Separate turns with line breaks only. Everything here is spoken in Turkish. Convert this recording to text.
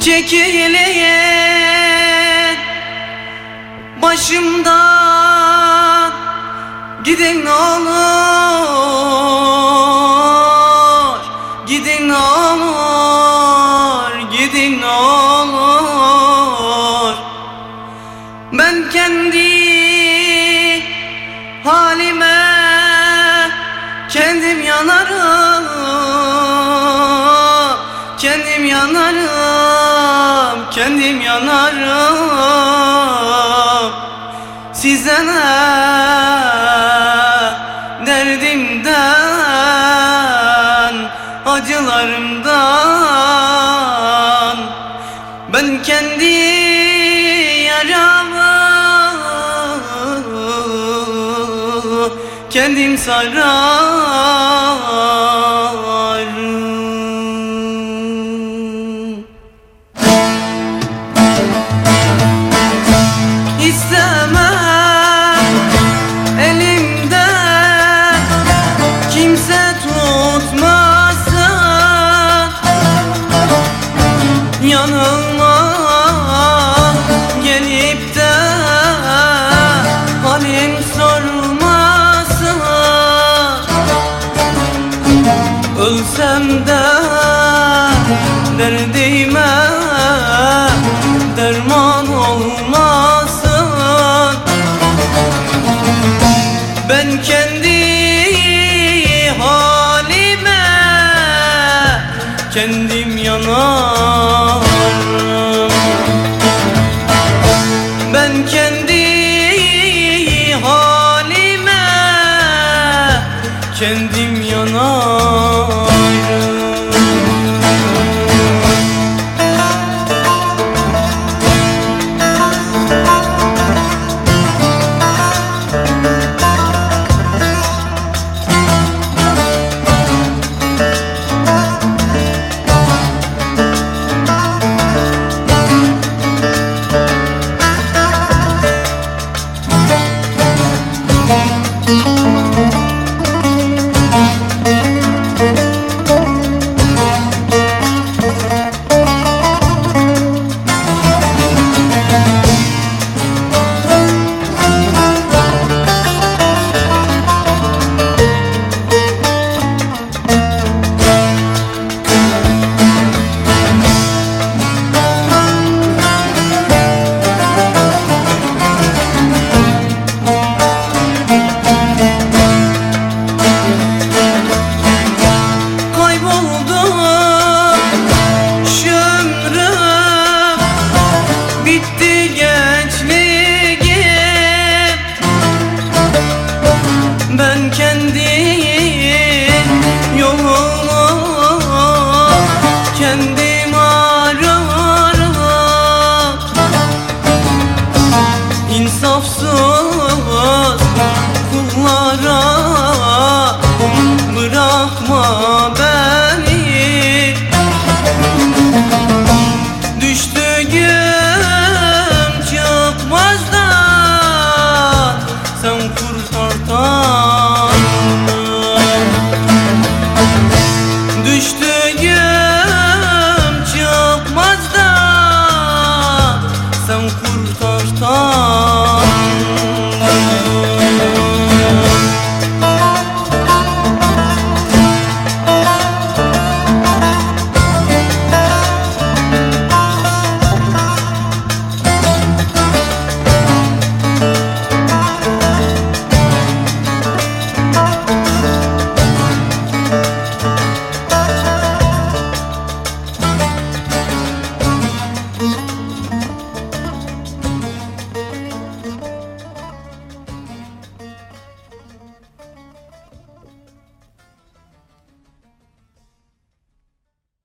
Çekilin başımdan gidin olur gidin olur gidin olur. Ben kendi halime kendim yanarım kendim yanarım kendim yanarım. Size ne derdimden acılarımdan kendim sararım İstemem elimde. Kimse tutmasın Yanılma Ölsem de derdime derman olmasın. Ben kendi halime kendim yanarım. Ben kendi halime kendim yanarım